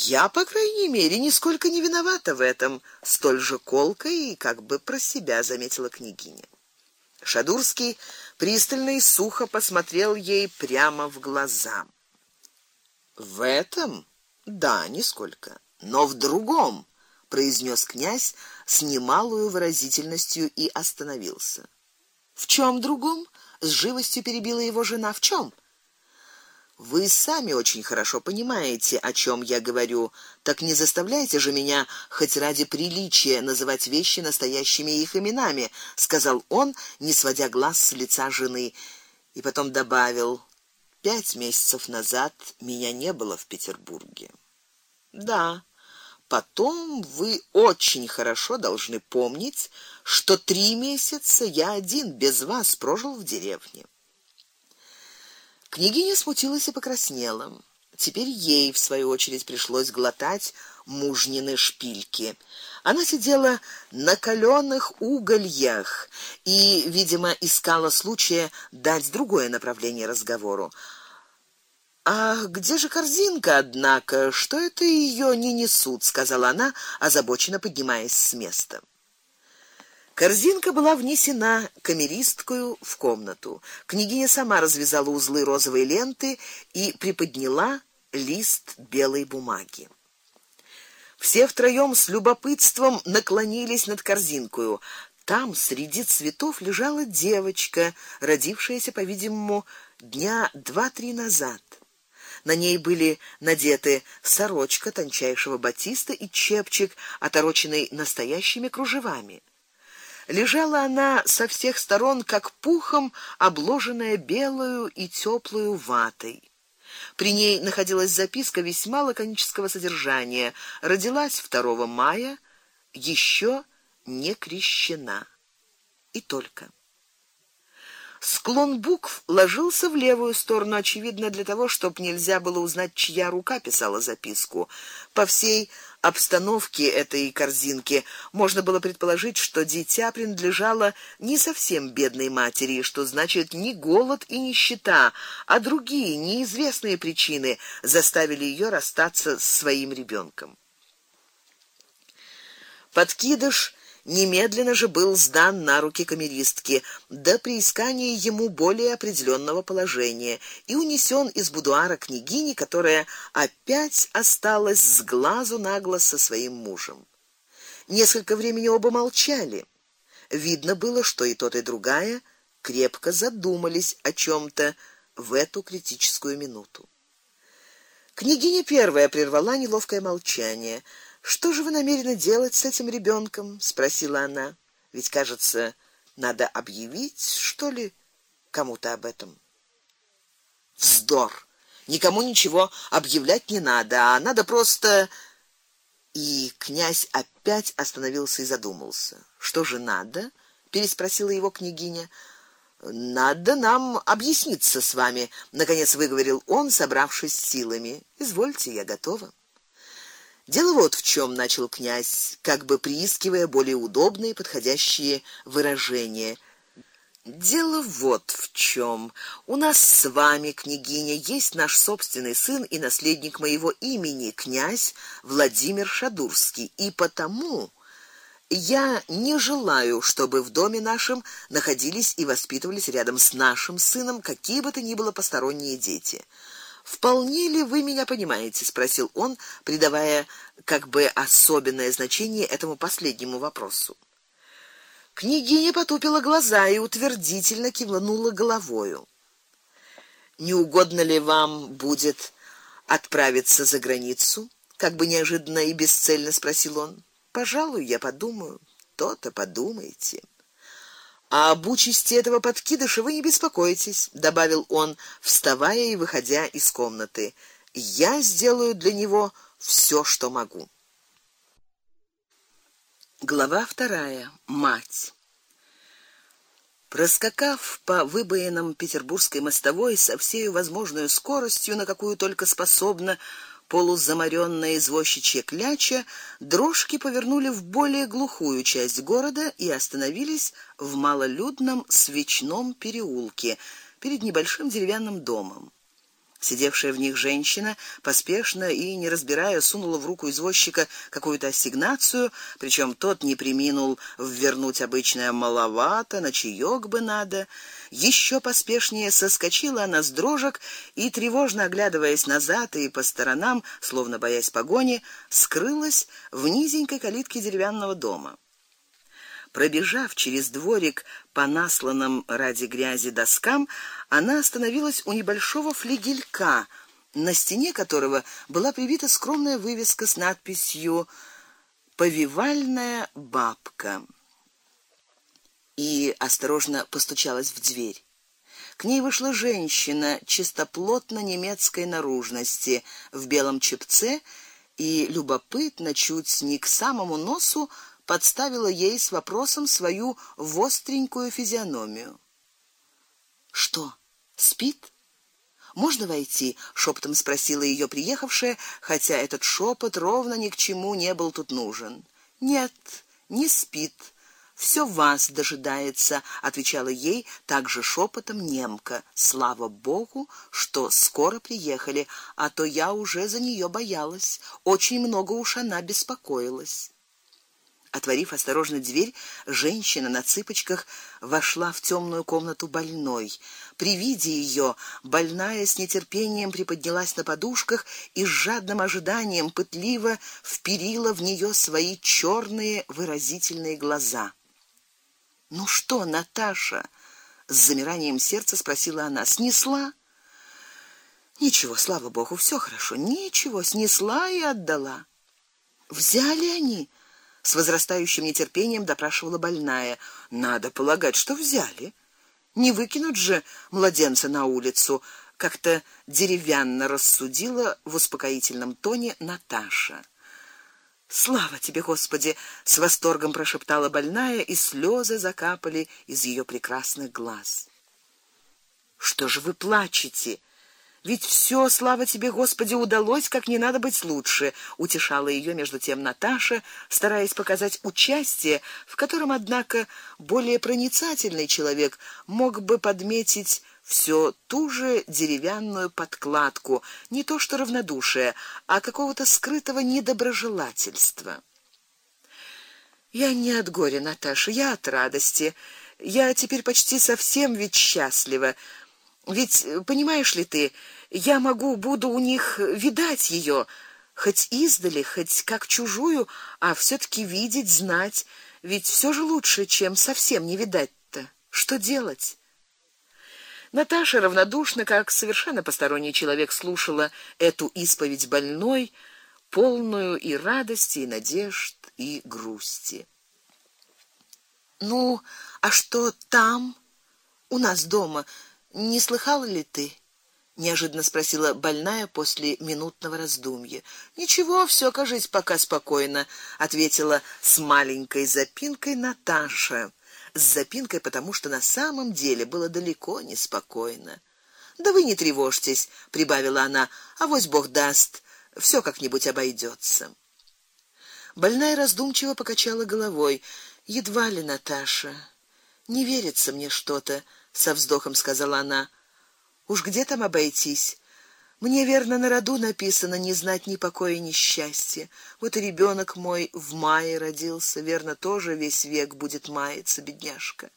Я, по крайней мере, нисколько не виновата в этом, столь же колко и как бы про себя заметила княгиня. Шадурский пристально и сухо посмотрел ей прямо в глаза. В этом? Да, нисколько, но в другом, произнес князь с немалой выразительностью и остановился. В чем другом? с живостью перебила его жена. В чем? Вы сами очень хорошо понимаете, о чем я говорю. Так не заставляйте же меня хоть ради приличия называть вещи настоящими их именами, сказал он, не сводя глаз с лица жены, и потом добавил: пять месяцев назад меня не было в Петербурге. Да. Потом вы очень хорошо должны помнить, что три месяца я один без вас прожил в деревне. Княгиня смутилась и покраснела. Теперь ей в свою очередь пришлось глотать мужнины шпильки. Она сидела на калёных угольях и, видимо, искала случая дать другое направление разговору. А где же корзинка, однако? Что это ее не несут, сказала она, озабоченно поднимаясь с места. Корзинка была внесена камеристкою в комнату. Княгиня сама развязала узлы розовой ленты и приподняла лист белой бумаги. Все втроем с любопытством наклонились над корзинкою. Там среди цветов лежала девочка, родившаяся, по-видимому, дня два-три назад. На ней были надеты сорочка тончайшего батиста и чепчик, отороченный настоящими кружевами. Лежала она со всех сторон как пухом, обложенная белую и теплую ватой. При ней находилась записка весьма лаконического содержания: родилась 2 мая, еще не крещена. И только Склон букв ложился в левую сторону, очевидно, для того, чтобы нельзя было узнать, чья рука писала записку. По всей обстановке этой корзинки можно было предположить, что дитя принадлежало не совсем бедной матери, что значит не голод и нищета, а другие неизвестные причины заставили ее расстаться с своим ребенком. Подкидыш немедленно же был сдан на руки камеристки до приискания ему более определенного положения и унесен из будуара княгини, которая опять осталась с глазу на глаз со своим мужем. Несколько времени оба молчали. Видно было, что и тот, и другая крепко задумались о чем то в эту критическую минуту. Княгиня первая прервала неловкое молчание. Что же вы намерены делать с этим ребенком? спросила она. Ведь, кажется, надо объявить, что ли, кому-то об этом. Вздор. Никому ничего объявлять не надо, а надо просто И князь опять остановился и задумался. Что же надо? переспросила его княгиня. Надо нам объясниться с вами, наконец выговорил он, собравшись силами. Извольте, я готова. Дело вот в чем начал князь, как бы приискивая более удобные подходящие выражения. Дело вот в чем. У нас с вами, княгиня, есть наш собственный сын и наследник моего имени, князь Владимир Шадурский, и потому я не желаю, чтобы в доме нашем находились и воспитывались рядом с нашим сыном какие бы то ни было посторонние дети. Вполне ли вы меня понимаете, спросил он, придавая как бы особенное значение этому последнему вопросу. Княгиня потупила глаза и утвердительно кивнула головою. Не угодно ли вам будет отправиться за границу? как бы неожиданно и бесцельно спросил он. Пожалуй, я подумаю. То-то подумайте. А об участи этого подкидыша вы не беспокойтесь, добавил он, вставая и выходя из комнаты. Я сделаю для него все, что могу. Глава вторая. Мать. Проскакав по выбоинам петербургской мостовой со всей возможной скоростью, на какую только способна полузаморенная извозчичья кляча, дрожки повернули в более глухую часть города и остановились в малолюдном свечном переулке перед небольшим деревянным домом. Сидевшая в них женщина поспешно и не разбирая сунула в руку извозчика какую-то ассигнацию, причем тот не преминул ввернуть обычное маловато, на чаёк бы надо. Еще поспешнее соскочила она с дрожек и тревожно оглядываясь назад и по сторонам, словно боясь погони, скрылась в низенькой калитке деревянного дома. Пробежав через дворик по насланным ради грязи доскам, она остановилась у небольшого флигелька, на стене которого была прибита скромная вывеска с надписью Повивальная бабка. И осторожно постучалась в дверь. К ней вышла женщина чистоплотно немецкой наружности в белом чепце и любопытно чуть не к самому носу подставила ей с вопросом свою востренькую физиономию. Что? Спит? Можно войти? шепотом спросила ее приехавшая, хотя этот шепот ровно ни к чему не был тут нужен. Нет, не спит. Все вас дожидается, отвечала ей также шепотом немка. Слава богу, что скоро приехали, а то я уже за нее боялась. Очень много уж она беспокоилась. Отворив осторожно дверь, женщина на цыпочках вошла в темную комнату больной. При виде ее больная с нетерпением приподнялась на подушках и с жадным ожиданием пытливо вперила в нее свои черные выразительные глаза. "Ну что, Наташа?" с замиранием сердца спросила она. "Снесла?" "Ничего, слава богу, все хорошо. Ничего, снесла и отдала." "Взяли они?" С возрастающим нетерпением допрашивала больная. Надо полагать, что взяли. Не выкинут же младенца на улицу, как-то деревянно рассудила в успокоительном тоне Наташа. Слава тебе, Господи, с восторгом прошептала больная, и слезы закапали из ее прекрасных глаз. Что же вы плачете? Ведь все, слава тебе, Господи, удалось, как не надо быть лучше, утешала ее между тем Наташа, стараясь показать участие, в котором однако более проницательный человек мог бы подметить все ту же деревянную подкладку, не то что равнодушие, а какого-то скрытого недоброжелательства. Я не от горя, Наташа, я от радости. Я теперь почти совсем ведь счастлива. Ведь понимаешь ли ты, я могу буду у них видать ее, хоть издали, хоть как чужую, а все таки видеть, знать, ведь все же лучше, чем совсем не видать-то. Что делать? Наташа равнодушно, как совершенно посторонний человек, слушала эту исповедь больной, полную и радости, и надежд, и грусти. Ну, а что там у нас дома? Не слыхала ли ты? Неожиданно спросила больная после минутного раздумья. Ничего, все, кажись, пока спокойно, ответила с маленькой запинкой Наташа. С запинкой, потому что на самом деле было далеко не спокойно. Да вы не тревожьтесь, прибавила она. А вось Бог даст, все как-нибудь обойдется. Больная раздумчиво покачала головой. Едва ли, Наташа. Не верится мне что-то со вздохом сказала она. Уж где там обойтись? Мне верно на роду написано не знать ни покоя, ни счастья. Вот и ребенок мой в мае родился, верно, тоже весь век будет маяться, бедняжка.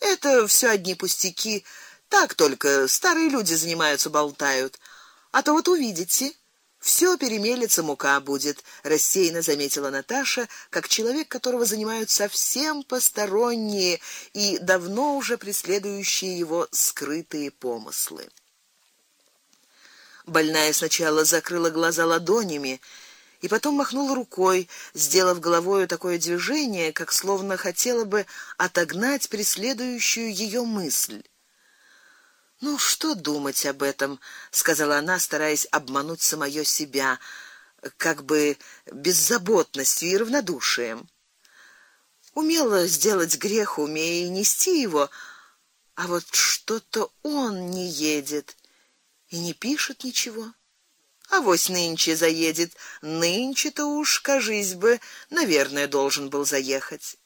Это все одни пустяки, так только старые люди занимаются, болтают. А то вот увидите, все перемелется, мука будет, рассеянно заметила Наташа, как человек, которого занимают совсем посторонние и давно уже преследующие его скрытые помыслы. Больная сначала закрыла глаза ладонями и потом махнула рукой, сделав головой такое движение, как словно хотела бы отогнать преследующую ее мысль. Ну что думать об этом, сказала она, стараясь обмануть самое себя, как бы беззаботностью и равнодушием. Умела сделать грех, умея и нести его, а вот что-то он не едет и не пишет ничего. А вось нынче заедет, нынче-то уж, кажись бы, наверное, должен был заехать.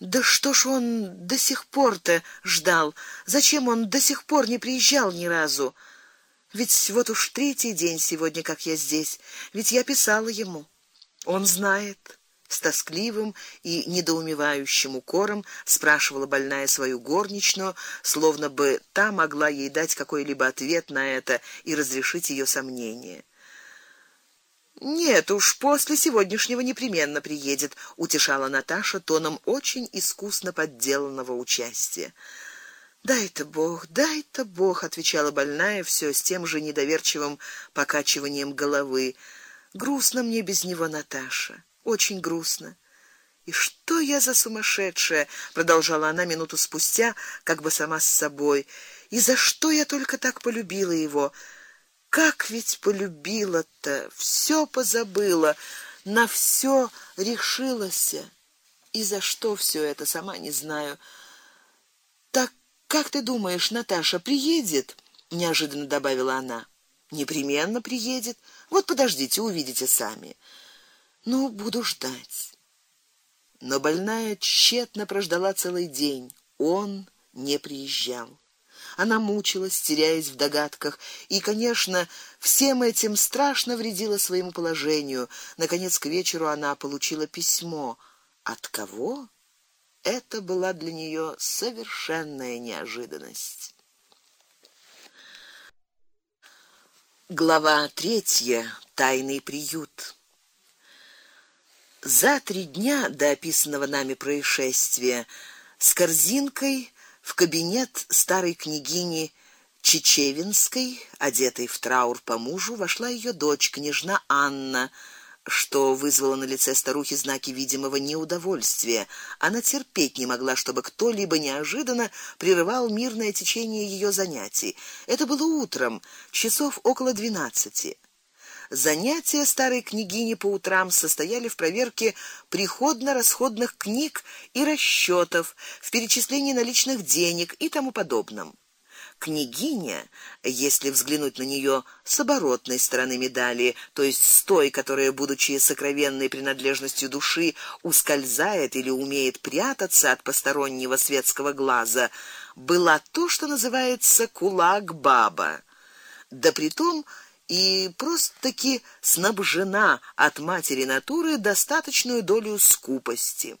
Да что ж он до сих пор-то ждал? Зачем он до сих пор не приезжал ни разу? Ведь вот уж третий день сегодня, как я здесь. Ведь я писала ему. Он знает. С тоскливым и недоумевающим укором спрашивала больная свою горничную, словно бы та могла ей дать какой-либо ответ на это и разрешить ее сомнения. Нет, уж после сегодняшнего непременно приедет, утешала Наташа тоном очень искусно подделанного участия. Дай-то Бог, дай-то Бог, отвечала больная все с тем же недоверчивым покачиванием головы. Грустно мне без него, Наташа, очень грустно. И что я за сумасшедшая, продолжала она минуту спустя, как бы сама с собой. И за что я только так полюбила его? Как ведь полюбила-то, все позабыла, на все решилась. И за что все это, сама не знаю. Так как ты думаешь, Наташа приедет? неожиданно добавила она. Непременно приедет. Вот подождите, увидите сами. Ну, буду ждать. Но больная тщетно прождала целый день. Он не приезжал. Она мучилась, теряясь в догадках, и, конечно, всем этим страшно вредила своему положению. Наконец к вечеру она получила письмо. От кого? Это была для нее совершенная неожиданность. Глава третья. Тайный приют. За три дня до описанного нами происшествия с корзинкой в кабинет старой княгини Чечевинской, одетой в траур по мужу, вошла ее дочь, княжна Анна, что вызвало на лице старухи знаки видимого неудовольствия. Она терпеть не могла, чтобы кто-либо неожиданно прерывал мирное течение ее занятий. Это было утром, часов около двенадцати. Занятия старой княгини по утрам состояли в проверке приходно-расходных книг и расчетов, в перечислении наличных денег и тому подобном княгиня, если взглянуть на нее с оборотной стороны медали, то есть с той, которая, будучи сокровенной принадлежностью души, ускользает или умеет прятаться от постороннего светского глаза, была то, что называется кулак-баба. Да притом и просто-таки снабжена от матери натуры достаточную долю скупости.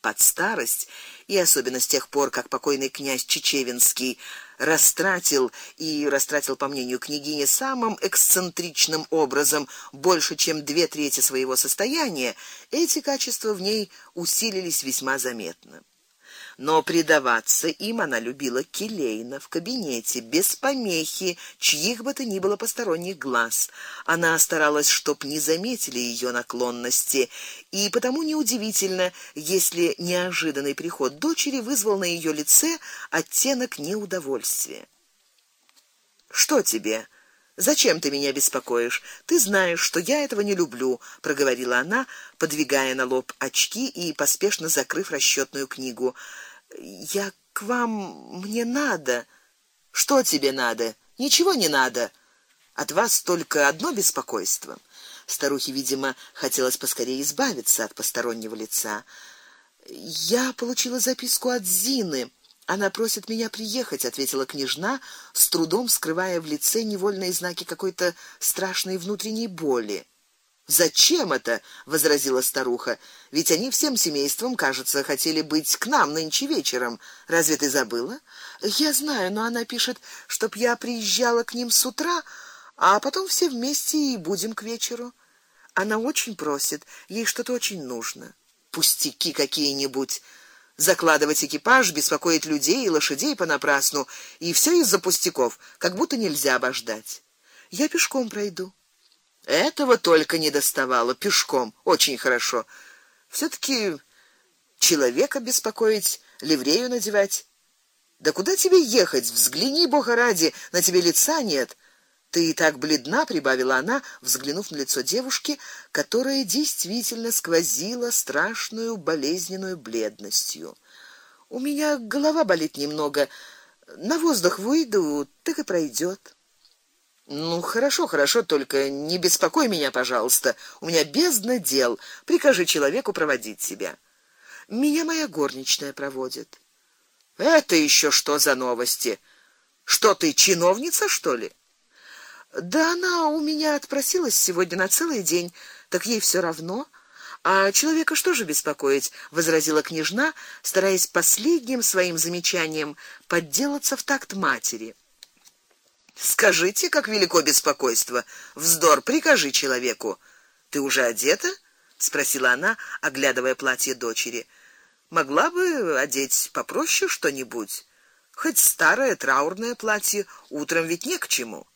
Под старость, и особенно с тех пор, как покойный князь Чечевинский растратил и растратил, по мнению княгини, самым эксцентричным образом больше, чем две трети своего состояния, эти качества в ней усилились весьма заметно но предаваться им она любила келейно в кабинете, без помехи чьих бы то ни было посторонних глаз. Она старалась, чтоб не заметили ее наклонности, и потому неудивительно, если неожиданный приход дочери вызвал на ее лице оттенок неудовольствия. Что тебе? Зачем ты меня беспокоишь? Ты знаешь, что я этого не люблю, проговорила она, подвигая на лоб очки и поспешно закрыв расчетную книгу. Я к вам, мне надо. Что тебе надо? Ничего не надо. От вас только одно беспокойство. Старухе, видимо, хотелось поскорее избавиться от постороннего лица. Я получила записку от Зины. Она просит меня приехать, ответила княжна, с трудом скрывая в лице невольные знаки какой-то страшной внутренней боли. Зачем это? возразила старуха. Ведь они всем семейством, кажется, хотели быть к нам нынче вечером. Разве ты забыла? Я знаю, но она пишет, чтоб я приезжала к ним с утра, а потом все вместе и будем к вечеру. Она очень просит, ей что-то очень нужно. Пустяки какие-нибудь закладывать экипаж, беспокоить людей и лошадей понапрасну, и все из-за пустяков, как будто нельзя обождать. Я пешком пройду. Этого только не доставало пешком. Очень хорошо. все таки человека беспокоить, ливрею надевать. Да куда тебе ехать? Взгляни, бога ради, на тебе лица нет. Ты и так бледна, прибавила она, взглянув на лицо девушки, которая действительно сквозила страшную болезненную бледностью. У меня голова болит немного. На воздух выйду, так и пройдет. Ну, хорошо, хорошо, только не беспокой меня, пожалуйста. У меня бездна дел. Прикажи человеку проводить тебя. Меня моя горничная проводит. Это еще что за новости? Что ты чиновница, что ли? Да она у меня отпросилась сегодня на целый день, так ей все равно. А человека что же беспокоить, возразила княжна, стараясь последним своим замечанием подделаться в такт матери. Скажите, как велико беспокойство. Вздор, прикажи человеку. Ты уже одета? спросила она, оглядывая платье дочери. Могла бы одеть попроще что-нибудь, хоть старое траурное платье, утром ведь не к чему.